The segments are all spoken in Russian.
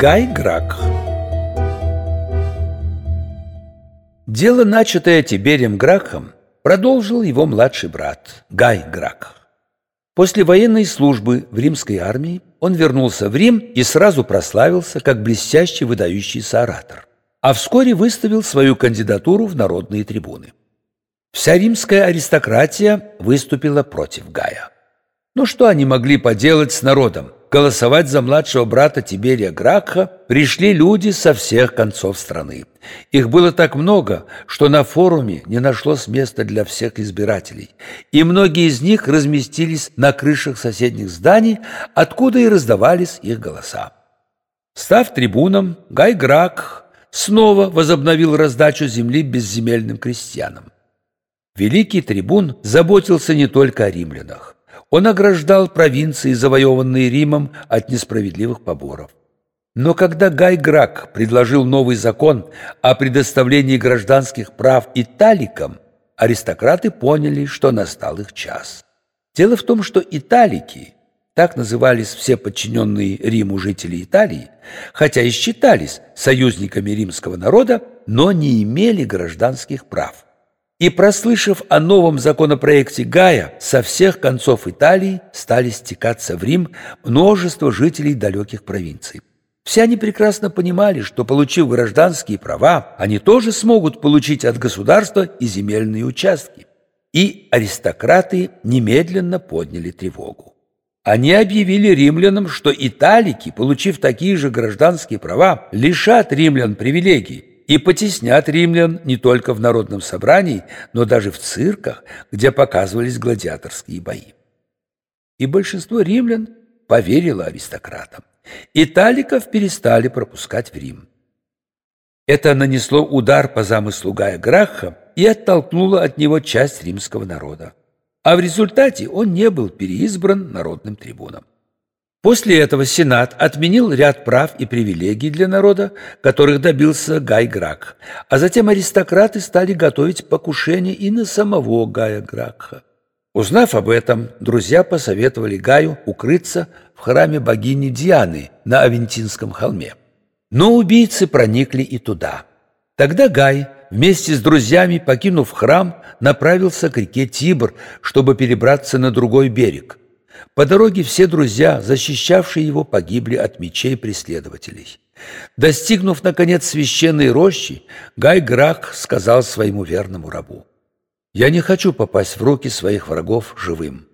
Гай Грак Дело, начатое Тиберием Граком, продолжил его младший брат Гай Грак. После военной службы в римской армии он вернулся в Рим и сразу прославился как блестящий выдающийся оратор, а вскоре выставил свою кандидатуру в народные трибуны. Вся римская аристократия выступила против Гая. Но что они могли поделать с народом? Голосовать за младшего брата Тиберия Гракха пришли люди со всех концов страны. Их было так много, что на форуме не нашлось места для всех избирателей, и многие из них разместились на крышах соседних зданий, откуда и раздавались их голоса. Став трибуном, Гай Гракх снова возобновил раздачу земли безземельным крестьянам. Великий трибун заботился не только о римлянах. Он ограждал провинции, завоеванные Римом, от несправедливых поборов. Но когда Гай Грак предложил новый закон о предоставлении гражданских прав италикам, аристократы поняли, что настал их час. Дело в том, что италики, так назывались все подчиненные Риму жители Италии, хотя и считались союзниками римского народа, но не имели гражданских прав. И, прослышав о новом законопроекте Гая, со всех концов Италии стали стекаться в Рим множество жителей далеких провинций. Все они прекрасно понимали, что, получив гражданские права, они тоже смогут получить от государства и земельные участки. И аристократы немедленно подняли тревогу. Они объявили римлянам, что италики, получив такие же гражданские права, лишат римлян привилегий, и потеснят римлян не только в народном собрании, но даже в цирках, где показывались гладиаторские бои. И большинство римлян поверило аристократам. Италиков перестали пропускать в Рим. Это нанесло удар по замыслу Гая Граха и оттолкнуло от него часть римского народа. А в результате он не был переизбран народным трибуном. После этого Сенат отменил ряд прав и привилегий для народа, которых добился Гай Грак, а затем аристократы стали готовить покушение и на самого Гая Гракха. Узнав об этом, друзья посоветовали Гаю укрыться в храме богини Дианы на Авентинском холме. Но убийцы проникли и туда. Тогда Гай, вместе с друзьями, покинув храм, направился к реке Тибр, чтобы перебраться на другой берег – по дороге все друзья, защищавшие его, погибли от мечей преследователей. Достигнув, наконец, священной рощи, Гай Грак сказал своему верному рабу, «Я не хочу попасть в руки своих врагов живым».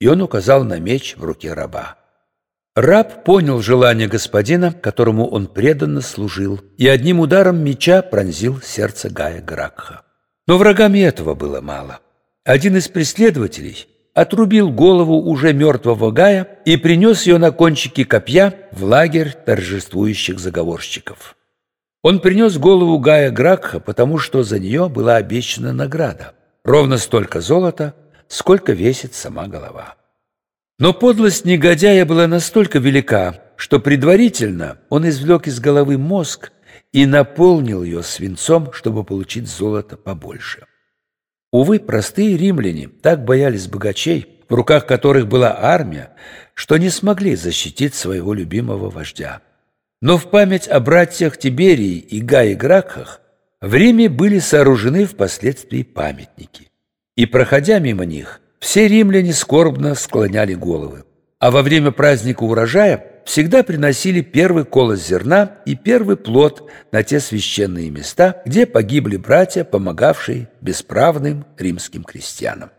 И он указал на меч в руке раба. Раб понял желание господина, которому он преданно служил, и одним ударом меча пронзил сердце Гая Гракха. Но врагами этого было мало. Один из преследователей, отрубил голову уже мертвого Гая и принес ее на кончике копья в лагерь торжествующих заговорщиков. Он принес голову Гая Гракха, потому что за нее была обещана награда. Ровно столько золота, сколько весит сама голова. Но подлость негодяя была настолько велика, что предварительно он извлек из головы мозг и наполнил ее свинцом, чтобы получить золото побольше. Увы, простые римляне так боялись богачей, в руках которых была армия, что не смогли защитить своего любимого вождя. Но в память о братьях Тиберии и Гае Гракхах в Риме были сооружены впоследствии памятники. И, проходя мимо них, все римляне скорбно склоняли головы. А во время праздника урожая всегда приносили первый колос зерна и первый плод на те священные места, где погибли братья, помогавшие бесправным римским крестьянам.